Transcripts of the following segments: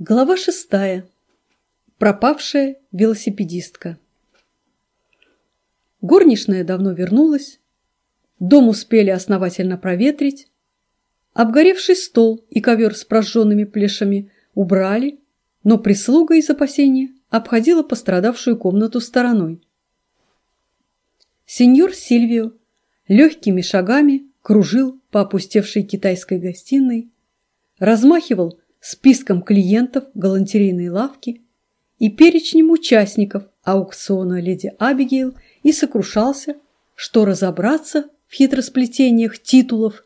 Глава шестая. Пропавшая велосипедистка. Горничная давно вернулась, дом успели основательно проветрить, обгоревший стол и ковер с прожженными плешами убрали, но прислуга из опасения обходила пострадавшую комнату стороной. Сеньор Сильвио легкими шагами кружил по опустевшей китайской гостиной, размахивал списком клиентов галантерейной лавки и перечнем участников аукциона леди Абигейл и сокрушался, что разобраться в хитросплетениях титулов,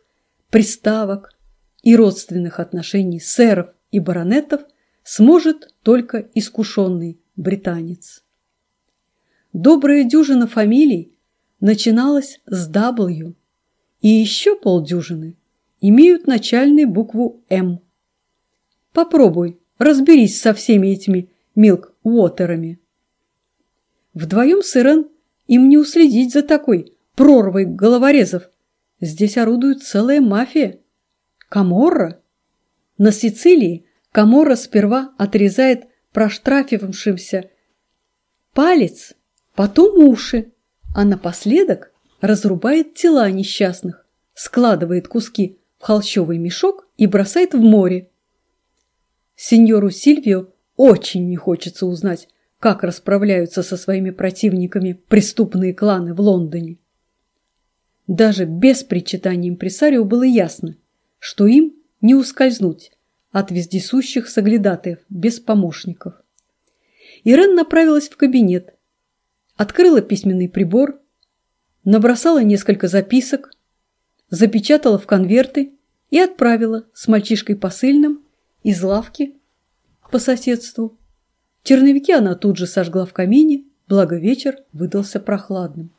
приставок и родственных отношений сэров и баронетов сможет только искушенный британец. Добрая дюжина фамилий начиналась с W, и еще полдюжины имеют начальную букву «М». Попробуй, разберись со всеми этими милк-уотерами. Вдвоем с Ирен им не уследить за такой прорвой головорезов. Здесь орудует целая мафия. Каморра. На Сицилии Каморра сперва отрезает проштрафившимся палец, потом уши, а напоследок разрубает тела несчастных, складывает куски в холщовый мешок и бросает в море. Сеньору Сильвио очень не хочется узнать, как расправляются со своими противниками преступные кланы в Лондоне. Даже без причитания импресарио было ясно, что им не ускользнуть от вездесущих соглядатаев без помощников. Ирен направилась в кабинет, открыла письменный прибор, набросала несколько записок, запечатала в конверты и отправила с мальчишкой посыльным из лавки по соседству. Черновики она тут же сожгла в камине, благо вечер выдался прохладным.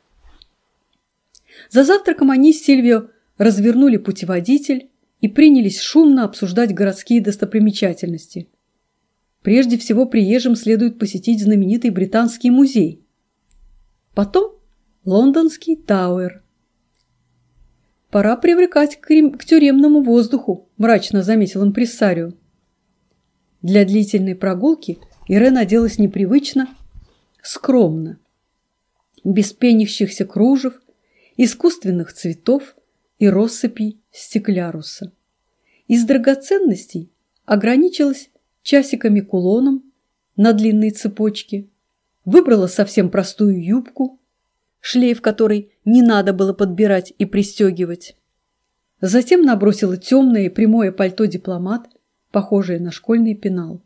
За завтраком они с Сильвио развернули путеводитель и принялись шумно обсуждать городские достопримечательности. Прежде всего приезжим следует посетить знаменитый британский музей. Потом лондонский Тауэр. «Пора привлекать к, к тюремному воздуху», – мрачно заметил импрессарио. Для длительной прогулки Ирен оделась непривычно, скромно. Без пенящихся кружев, искусственных цветов и россыпей стекляруса. Из драгоценностей ограничилась часиками-кулоном на длинной цепочке, выбрала совсем простую юбку, шлейф которой не надо было подбирать и пристегивать. Затем набросила темное прямое пальто дипломат – похожее на школьный пенал.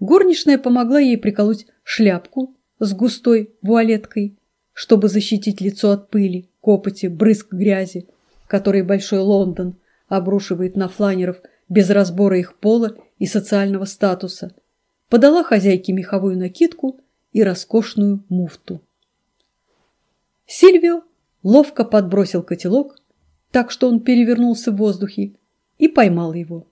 Горничная помогла ей приколоть шляпку с густой вуалеткой, чтобы защитить лицо от пыли, копоти, брызг грязи, которые Большой Лондон обрушивает на фланеров без разбора их пола и социального статуса, подала хозяйке меховую накидку и роскошную муфту. Сильвио ловко подбросил котелок, так что он перевернулся в воздухе, и поймал его.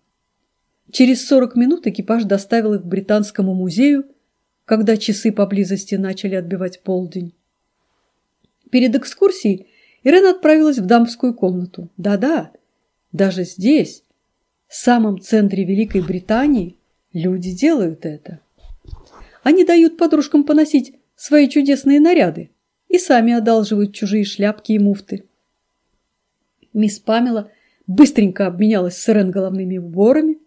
Через 40 минут экипаж доставил их к Британскому музею, когда часы поблизости начали отбивать полдень. Перед экскурсией Ирена отправилась в дамскую комнату. Да-да, даже здесь, в самом центре Великой Британии, люди делают это. Они дают подружкам поносить свои чудесные наряды и сами одалживают чужие шляпки и муфты. Мисс Памела быстренько обменялась с Ирен головными уборами,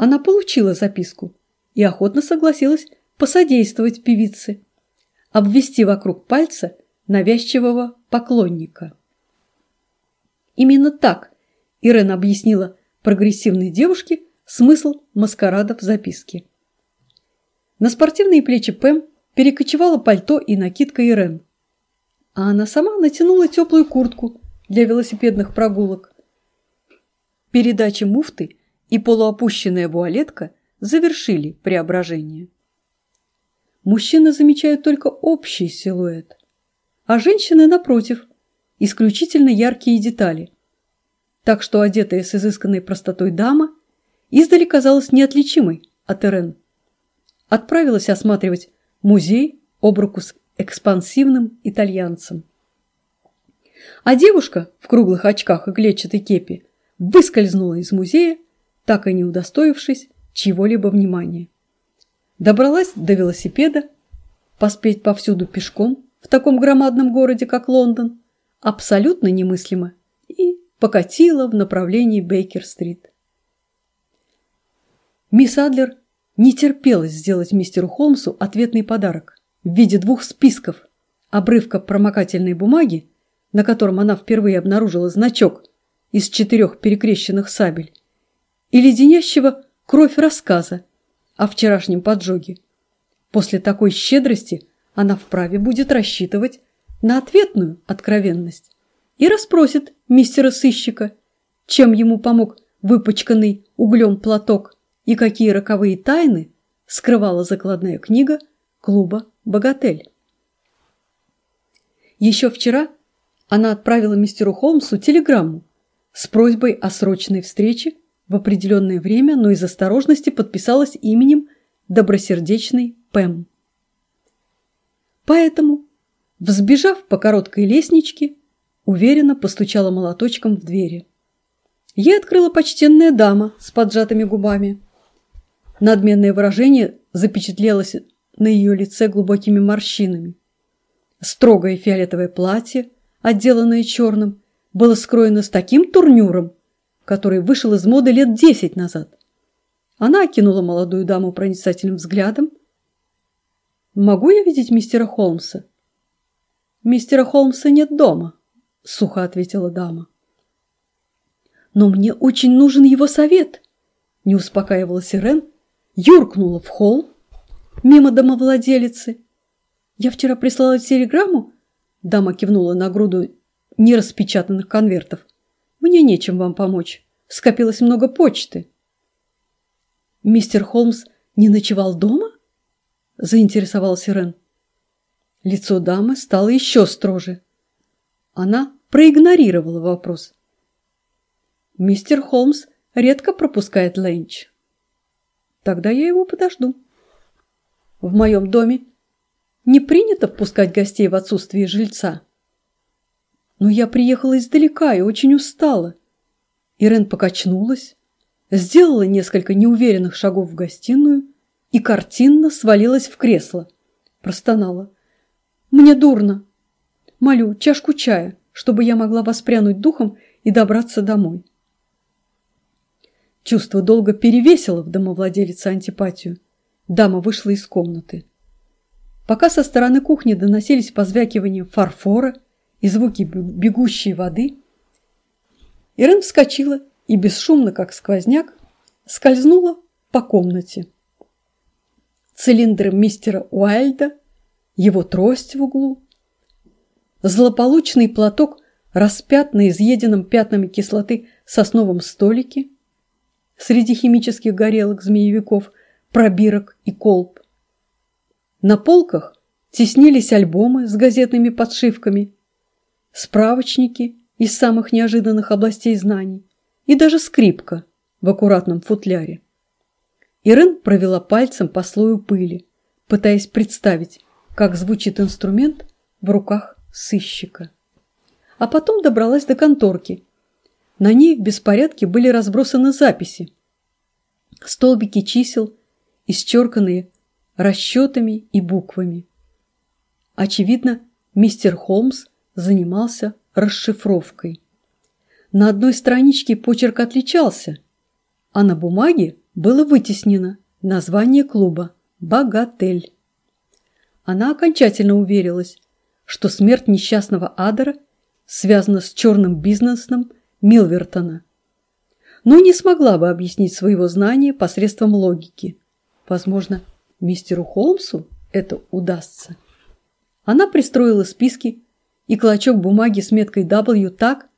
она получила записку и охотно согласилась посодействовать певице, обвести вокруг пальца навязчивого поклонника. Именно так Ирен объяснила прогрессивной девушке смысл маскарада в записке. На спортивные плечи Пэм перекочевала пальто и накидка Ирен, а она сама натянула теплую куртку для велосипедных прогулок. Передача муфты и полуопущенная вуалетка завершили преображение. Мужчины замечают только общий силуэт, а женщины, напротив, исключительно яркие детали. Так что одетая с изысканной простотой дама издали казалась неотличимой от Эрен. Отправилась осматривать музей об руку с экспансивным итальянцем. А девушка в круглых очках и клетчатой кепи выскользнула из музея так и не удостоившись чьего-либо внимания. Добралась до велосипеда, поспеть повсюду пешком в таком громадном городе, как Лондон, абсолютно немыслимо, и покатила в направлении Бейкер-стрит. Мисс Адлер не терпелось сделать мистеру Холмсу ответный подарок в виде двух списков, обрывка промокательной бумаги, на котором она впервые обнаружила значок из четырех перекрещенных сабель, и леденящего кровь рассказа о вчерашнем поджоге. После такой щедрости она вправе будет рассчитывать на ответную откровенность и расспросит мистера сыщика, чем ему помог выпачканный углем платок и какие роковые тайны скрывала закладная книга клуба «Богатель». Еще вчера она отправила мистеру Холмсу телеграмму с просьбой о срочной встрече в определенное время, но из осторожности подписалась именем добросердечной Пэм. Поэтому, взбежав по короткой лестничке, уверенно постучала молоточком в двери. Ей открыла почтенная дама с поджатыми губами. Надменное выражение запечатлелось на ее лице глубокими морщинами. Строгое фиолетовое платье, отделанное черным, было скроено с таким турнюром, который вышел из моды лет десять назад. Она окинула молодую даму проницательным взглядом. «Могу я видеть мистера Холмса?» «Мистера Холмса нет дома», — сухо ответила дама. «Но мне очень нужен его совет», — не успокаивалась Ирен, юркнула в холл мимо домовладелицы. «Я вчера прислала телеграмму?» Дама кивнула на груду нераспечатанных конвертов. «Мне нечем вам помочь. Скопилось много почты». «Мистер Холмс не ночевал дома?» заинтересовался Рен. Лицо дамы стало еще строже. Она проигнорировала вопрос. «Мистер Холмс редко пропускает ленч». Тогда я его подожду. В моем доме не принято впускать гостей в отсутствие жильца. Но я приехала издалека и очень устала. Ирен покачнулась, сделала несколько неуверенных шагов в гостиную и картинно свалилась в кресло. Простонала. «Мне дурно. Молю, чашку чая, чтобы я могла воспрянуть духом и добраться домой». Чувство долго перевесило в домовладелице антипатию. Дама вышла из комнаты. Пока со стороны кухни доносились позвякивания фарфора и звуки бегущей воды, Ирен вскочила и бесшумно, как сквозняк, скользнула по комнате. Цилиндр мистера Уайльда, его трость в углу, злополучный платок распят на изъеденном пятнами кислоты сосновом столике – среди химических горелок змеевиков, пробирок и колб. На полках теснились альбомы с газетными подшивками, справочники из самых неожиданных областей знаний и даже скрипка в аккуратном футляре. Ирен провела пальцем по слою пыли, пытаясь представить, как звучит инструмент в руках сыщика. А потом добралась до конторки – на ней в беспорядке были разбросаны записи. Столбики чисел, исчерканные расчетами и буквами. Очевидно, мистер Холмс занимался расшифровкой. На одной страничке почерк отличался, а на бумаге было вытеснено название клуба «Богатель». Она окончательно уверилась, что смерть несчастного Адера связана с черным бизнесом Милвертона, но не смогла бы объяснить своего знания посредством логики. Возможно, мистеру Холмсу это удастся. Она пристроила списки и клочок бумаги с меткой W так,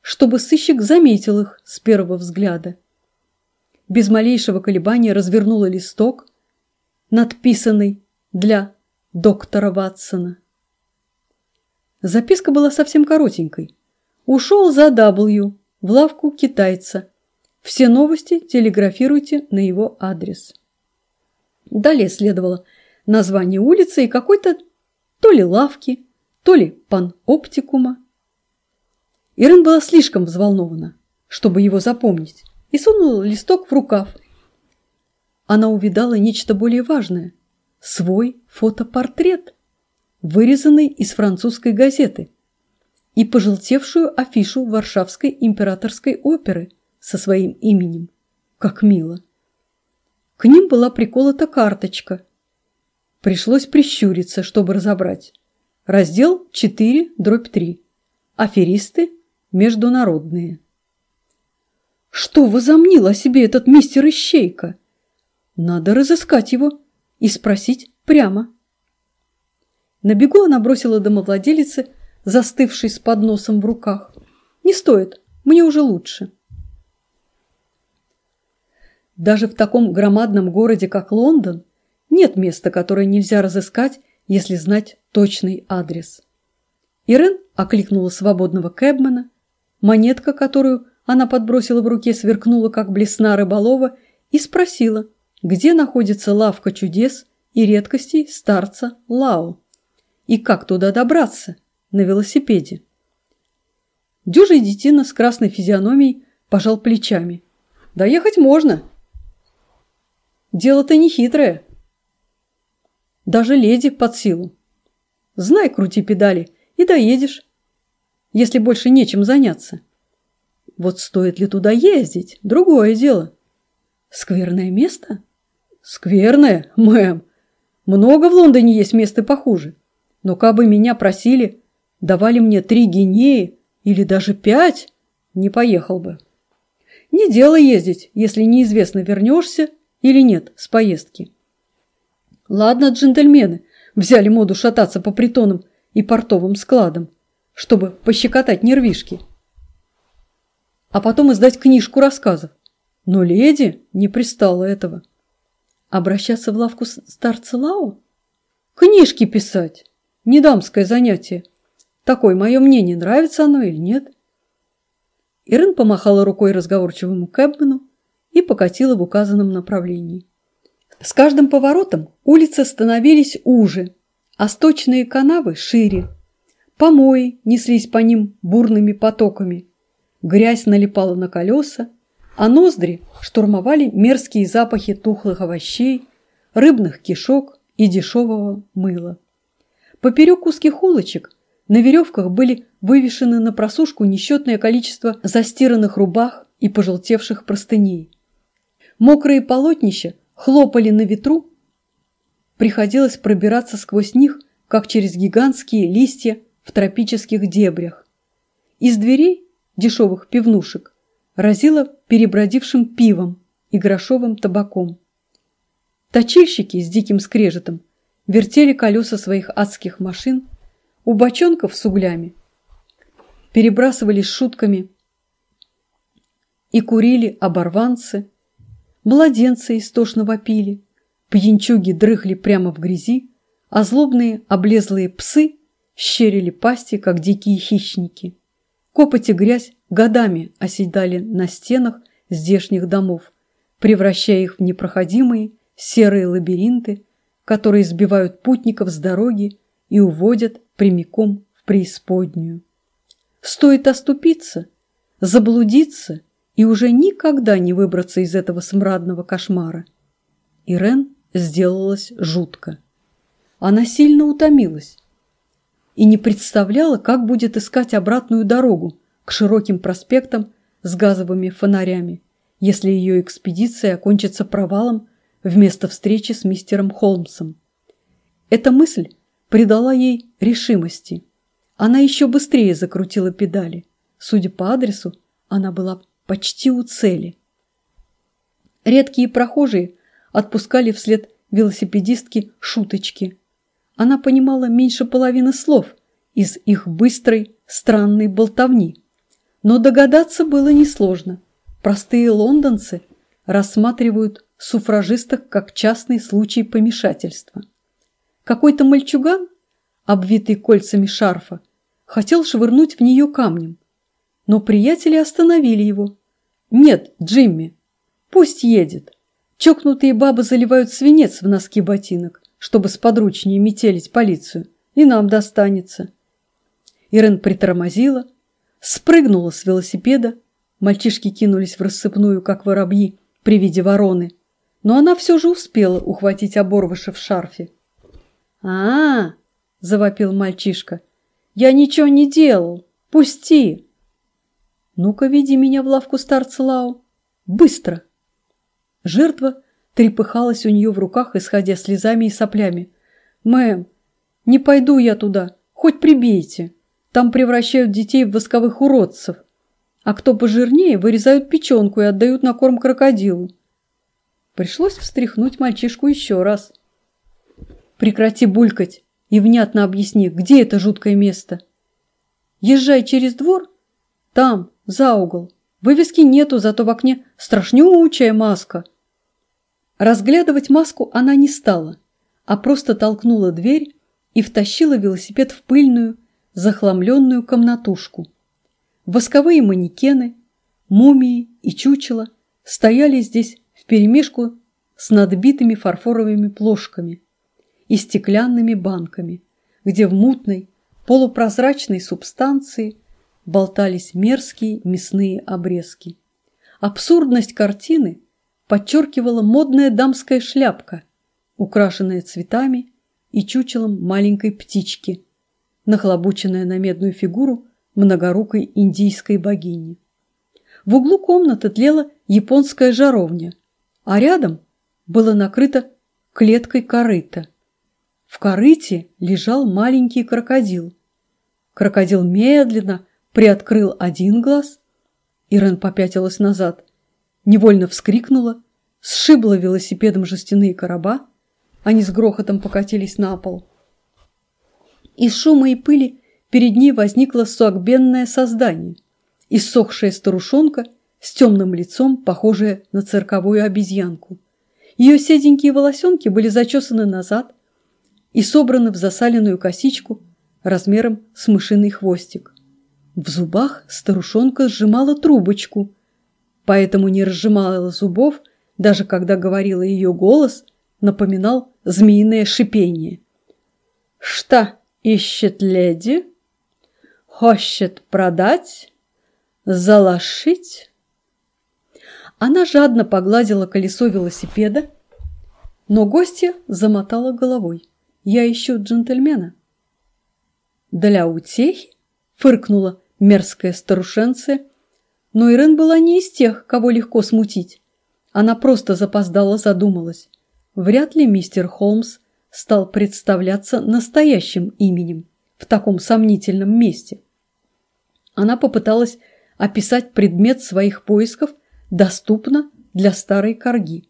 чтобы сыщик заметил их с первого взгляда. Без малейшего колебания развернула листок, надписанный для доктора Ватсона. Записка была совсем коротенькой. Ушел за W в лавку китайца. Все новости телеграфируйте на его адрес. Далее следовало название улицы и какой-то то ли лавки, то ли паноптикума. Ирен была слишком взволнована, чтобы его запомнить, и сунула листок в рукав. она увидала нечто более важное – свой фотопортрет, вырезанный из французской газеты, и пожелтевшую афишу Варшавской императорской оперы со своим именем. Как мило! К ним была приколота карточка. Пришлось прищуриться, чтобы разобрать. Раздел 4, дробь 3. Аферисты международные. Что возомнил о себе этот мистер Ищейка? Надо разыскать его и спросить прямо. На бегу она бросила домовладелице, застывшей с подносом в руках. «Не стоит, мне уже лучше». Даже в таком громадном городе, как Лондон, нет места, которое нельзя разыскать, если знать точный адрес. Ирен окликнула свободного кэбмена, монетка, которую она подбросила в руке, сверкнула, как блесна рыболова, и спросила, где находится лавка чудес и редкостей старца Лао, и как туда добраться на велосипеде. Дюжий детина с красной физиономией пожал плечами. «Доехать можно. Дело-то не хитрое. Даже леди под силу. Знай, крути педали, и доедешь, если больше нечем заняться. Вот стоит ли туда ездить, другое дело. Скверное место? Скверное, мэм. Много в Лондоне есть места похуже. Но кабы меня просили, давали мне три гинеи или даже пять, не поехал бы. Не дело ездить, если неизвестно, вернешься или нет с поездки. Ладно, джентльмены взяли моду шататься по притонам и портовым складам, чтобы пощекотать нервишки. А потом издать книжку рассказов. Но леди не пристала этого. Обращаться в лавку старца Лао? Книжки писать. Не дамское занятие. Такое мое мнение, нравится оно или нет. Ирен помахала рукой разговорчивому Кэбмену и покатила в указанном направлении. С каждым поворотом улицы становились уже, а сточные канавы шире. Помои неслись по ним бурными потоками. Грязь налипала на колеса, а ноздри штурмовали мерзкие запахи тухлых овощей, рыбных кишок и дешевого мыла. Поперек узких улочек на веревках были вывешены на просушку несчетное количество застиранных рубах и пожелтевших простыней. Мокрые полотнища хлопали на ветру, приходилось пробираться сквозь них, как через гигантские листья в тропических дебрях. Из дверей дешевых пивнушек разило перебродившим пивом и грошовым табаком. Точильщики с диким скрежетом вертели колеса своих адских машин, у бочонков с углями перебрасывались шутками и курили оборванцы, Младенцы истошно вопили, пьянчуги дрыхли прямо в грязи, а злобные облезлые псы щерили пасти, как дикие хищники. Копоть и грязь годами оседали на стенах здешних домов, превращая их в непроходимые серые лабиринты, которые сбивают путников с дороги и уводят прямиком в преисподнюю. Стоит оступиться, заблудиться – и уже никогда не выбраться из этого смрадного кошмара. Ирен сделалась жутко. Она сильно утомилась и не представляла, как будет искать обратную дорогу к широким проспектам с газовыми фонарями, если ее экспедиция окончится провалом вместо встречи с мистером Холмсом. Эта мысль придала ей решимости. Она еще быстрее закрутила педали. Судя по адресу, она была почти у цели. Редкие прохожие отпускали вслед велосипедистки шуточки. Она понимала меньше половины слов из их быстрой, странной болтовни. Но догадаться было несложно. Простые лондонцы рассматривают суфражисток как частный случай помешательства. Какой-то мальчуган, обвитый кольцами шарфа, хотел швырнуть в нее камнем, но приятели остановили его. «Нет, Джимми, пусть едет. Чокнутые бабы заливают свинец в носки ботинок, чтобы сподручнее метелить полицию, и нам достанется». Ирен притормозила, спрыгнула с велосипеда, мальчишки кинулись в рассыпную, как воробьи, при виде вороны, но она все же успела ухватить оборвыша в шарфе. а, -а, -а завопил мальчишка. «Я ничего не делал! Пусти!» «Ну-ка, веди меня в лавку старца Лао! Быстро!» Жертва трепыхалась у нее в руках, исходя слезами и соплями. «Мэм, не пойду я туда, хоть прибейте. Там превращают детей в восковых уродцев. А кто пожирнее, вырезают печенку и отдают на корм крокодилу. Пришлось встряхнуть мальчишку еще раз. Прекрати булькать и внятно объясни, где это жуткое место. Езжай через двор, там, за угол. Вывески нету, зато в окне страшнючая маска. Разглядывать маску она не стала, а просто толкнула дверь и втащила велосипед в пыльную, захламленную комнатушку. Восковые манекены, мумии и чучела стояли здесь вперемешку с надбитыми фарфоровыми плошками и стеклянными банками, где в мутной, полупрозрачной субстанции болтались мерзкие мясные обрезки. Абсурдность картины подчеркивала модная дамская шляпка, украшенная цветами и чучелом маленькой птички, нахлобученная на медную фигуру многорукой индийской богини. В углу комнаты тлела японская жаровня, а рядом было накрыто клеткой корыта. В корыте лежал маленький крокодил. Крокодил медленно приоткрыл один глаз. Ирен попятилась назад, невольно вскрикнула, сшибла велосипедом жестяные короба, они с грохотом покатились на пол. Из шума и пыли перед ней возникло согбенное создание, иссохшая старушонка с темным лицом, похожая на цирковую обезьянку. Ее седенькие волосенки были зачесаны назад и собраны в засаленную косичку размером с мышиный хвостик. В зубах старушонка сжимала трубочку, поэтому не разжимала зубов, даже когда говорила ее голос, напоминал змеиное шипение. «Что ищет леди? Хочет продать? Залошить?» Она жадно погладила колесо велосипеда, но гостья замотала головой. «Я ищу джентльмена». «Для утехи?» – фыркнула мерзкая старушенция, но Ирен была не из тех, кого легко смутить. Она просто запоздала задумалась. Вряд ли мистер Холмс стал представляться настоящим именем в таком сомнительном месте. Она попыталась описать предмет своих поисков доступно для старой корги.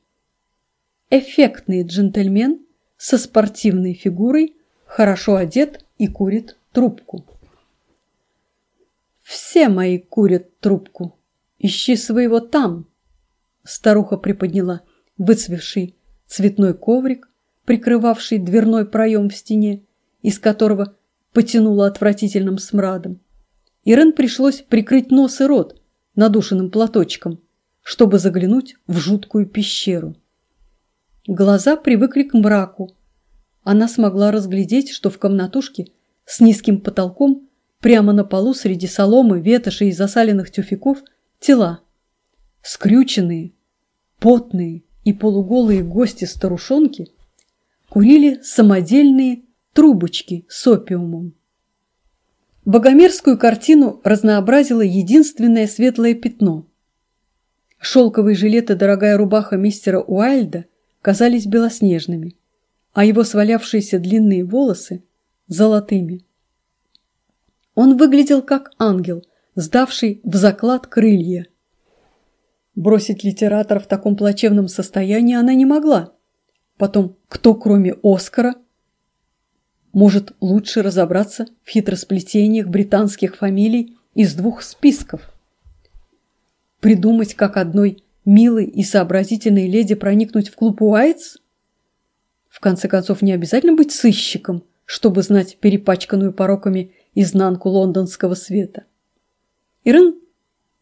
Эффектный джентльмен со спортивной фигурой, хорошо одет и курит трубку. «Все мои курят трубку. Ищи своего там!» Старуха приподняла выцвевший цветной коврик, прикрывавший дверной проем в стене, из которого потянуло отвратительным смрадом. Ирен пришлось прикрыть нос и рот надушенным платочком, чтобы заглянуть в жуткую пещеру. Глаза привыкли к мраку. Она смогла разглядеть, что в комнатушке с низким потолком прямо на полу среди соломы, ветоши и засаленных тюфяков тела. Скрюченные, потные и полуголые гости-старушонки курили самодельные трубочки с опиумом. Богомерзкую картину разнообразило единственное светлое пятно. Шелковый жилет и дорогая рубаха мистера Уайльда казались белоснежными, а его свалявшиеся длинные волосы – золотыми. Он выглядел как ангел, сдавший в заклад крылья. Бросить литератора в таком плачевном состоянии она не могла. Потом, кто кроме Оскара может лучше разобраться в хитросплетениях британских фамилий из двух списков? Придумать, как одной милой и сообразительной леди проникнуть в клуб Уайтс? В конце концов, не обязательно быть сыщиком, чтобы знать перепачканную пороками изнанку лондонского света. Ирен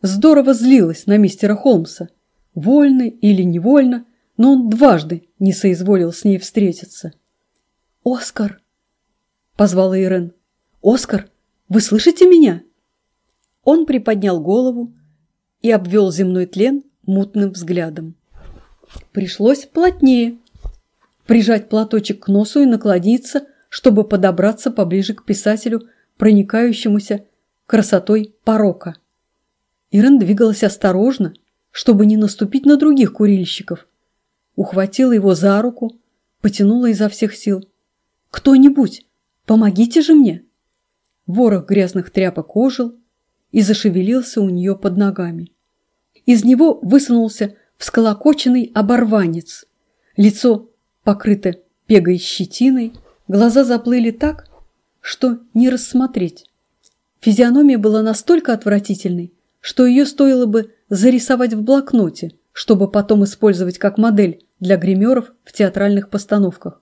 здорово злилась на мистера Холмса. Вольно или невольно, но он дважды не соизволил с ней встретиться. «Оскар!» – позвала Ирен. «Оскар, вы слышите меня?» Он приподнял голову, и обвел земной тлен мутным взглядом. Пришлось плотнее прижать платочек к носу и наклониться, чтобы подобраться поближе к писателю, проникающемуся красотой порока. Ирен двигалась осторожно, чтобы не наступить на других курильщиков. Ухватила его за руку, потянула изо всех сил. «Кто-нибудь, помогите же мне!» Ворох грязных тряпок ожил и зашевелился у нее под ногами. Из него высунулся всколокоченный оборванец. Лицо покрыто пегой щетиной, глаза заплыли так, что не рассмотреть. Физиономия была настолько отвратительной, что ее стоило бы зарисовать в блокноте, чтобы потом использовать как модель для гримеров в театральных постановках.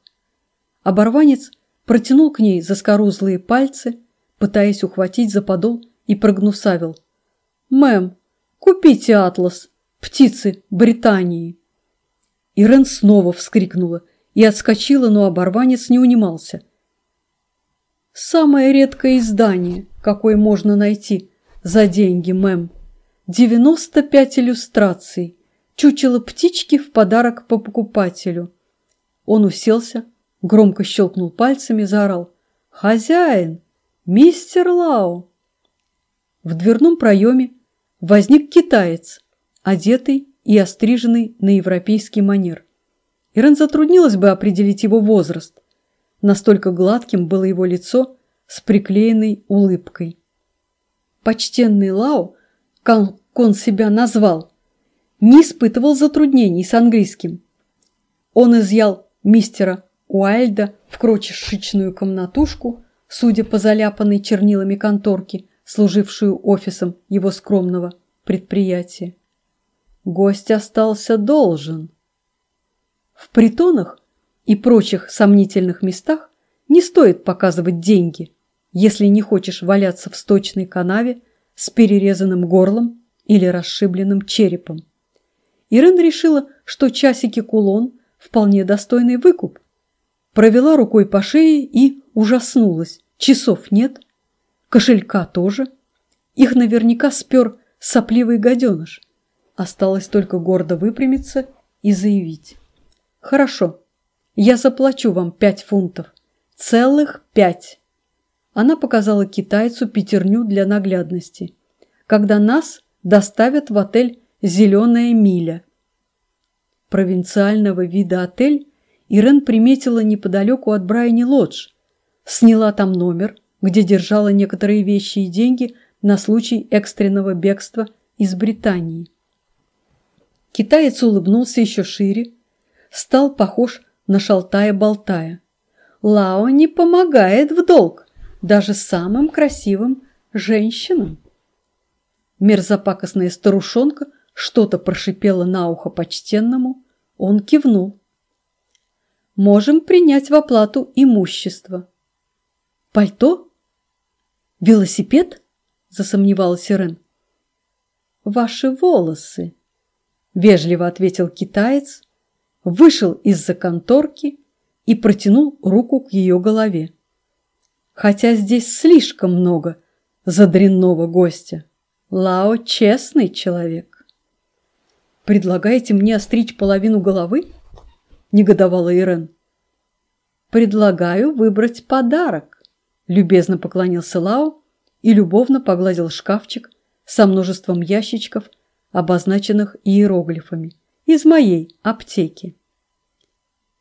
Оборванец протянул к ней заскорузлые пальцы, пытаясь ухватить за подол, и прогнусавил. «Мэм, купите атлас, птицы Британии!» Ирен снова вскрикнула и отскочила, но оборванец не унимался. «Самое редкое издание, какое можно найти за деньги, мэм. 95 иллюстраций. Чучело птички в подарок по покупателю». Он уселся, громко щелкнул пальцами, заорал. «Хозяин! Мистер Лао!» В дверном проеме возник китаец, одетый и остриженный на европейский манер. Ирен затруднилась бы определить его возраст. Настолько гладким было его лицо с приклеенной улыбкой. Почтенный Лао, как он себя назвал, не испытывал затруднений с английским. Он изъял мистера Уайльда в крошечную комнатушку, судя по заляпанной чернилами конторке, служившую офисом его скромного предприятия. Гость остался должен. В притонах и прочих сомнительных местах не стоит показывать деньги, если не хочешь валяться в сточной канаве с перерезанным горлом или расшибленным черепом. Ирен решила, что часики-кулон – вполне достойный выкуп. Провела рукой по шее и ужаснулась. Часов нет, кошелька тоже. Их наверняка спер сопливый гаденыш. Осталось только гордо выпрямиться и заявить. «Хорошо, я заплачу вам пять фунтов. Целых пять!» Она показала китайцу пятерню для наглядности. «Когда нас доставят в отель «Зеленая миля». Провинциального вида отель Ирен приметила неподалеку от Брайани Лодж. Сняла там номер, где держала некоторые вещи и деньги на случай экстренного бегства из Британии. Китаец улыбнулся еще шире, стал похож на шалтая-болтая. Лао не помогает в долг даже самым красивым женщинам. Мерзопакостная старушонка что-то прошипела на ухо почтенному, он кивнул. Можем принять в оплату имущество. Пальто? Велосипед? Засомневалась Ирен. Ваши волосы, Вежливо ответил китаец, вышел из-за конторки и протянул руку к ее голове. Хотя здесь слишком много задренного гостя. Лао честный человек. «Предлагаете мне остричь половину головы?» – негодовала Ирен. «Предлагаю выбрать подарок», – любезно поклонился Лао и любовно погладил шкафчик со множеством ящичков – обозначенных иероглифами, из моей аптеки.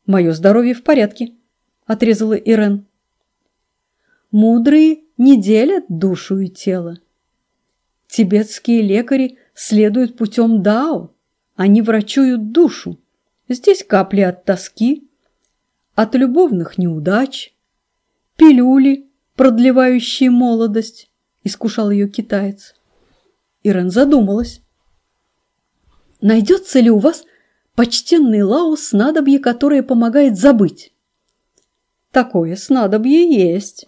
«Мое здоровье в порядке», – отрезала Ирен. «Мудрые не делят душу и тело. Тибетские лекари следуют путем Дао, они врачуют душу. Здесь капли от тоски, от любовных неудач, пилюли, продлевающие молодость», – искушал ее китаец. Ирен задумалась. Найдется ли у вас почтенный лаус снадобье, которое помогает забыть? Такое снадобье есть.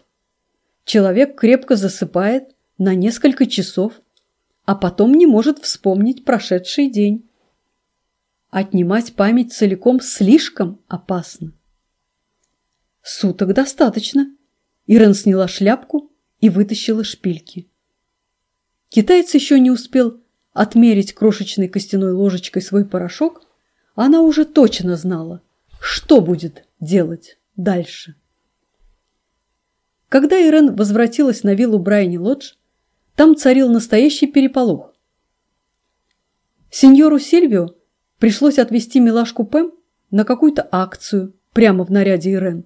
Человек крепко засыпает на несколько часов, а потом не может вспомнить прошедший день. Отнимать память целиком слишком опасно. Суток достаточно. Ирен сняла шляпку и вытащила шпильки. Китаец еще не успел отмерить крошечной костяной ложечкой свой порошок, она уже точно знала, что будет делать дальше. Когда Ирен возвратилась на виллу Брайни Лодж, там царил настоящий переполох. Сеньору Сильвио пришлось отвезти милашку Пэм на какую-то акцию прямо в наряде Ирен.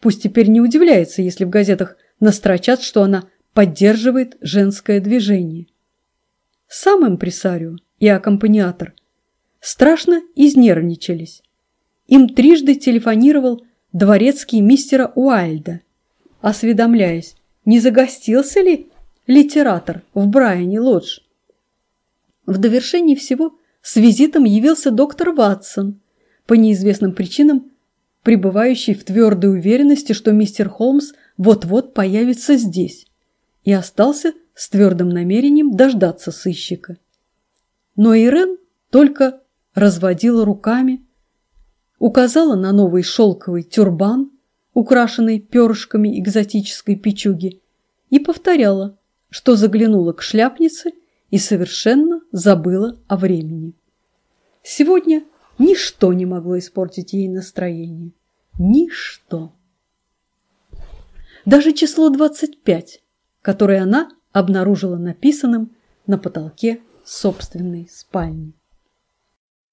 Пусть теперь не удивляется, если в газетах настрочат, что она поддерживает женское движение. Сам импресарио и аккомпаниатор страшно изнервничались. Им трижды телефонировал дворецкий мистера Уайльда, осведомляясь, не загостился ли литератор в Брайане Лодж. В довершении всего с визитом явился доктор Ватсон, по неизвестным причинам пребывающий в твердой уверенности, что мистер Холмс вот-вот появится здесь, и остался с твердым намерением дождаться сыщика. Но Ирен только разводила руками, указала на новый шелковый тюрбан, украшенный перышками экзотической печуги, и повторяла, что заглянула к шляпнице и совершенно забыла о времени. Сегодня ничто не могло испортить ей настроение. Ничто. Даже число 25, которое она обнаружила написанным на потолке собственной спальни.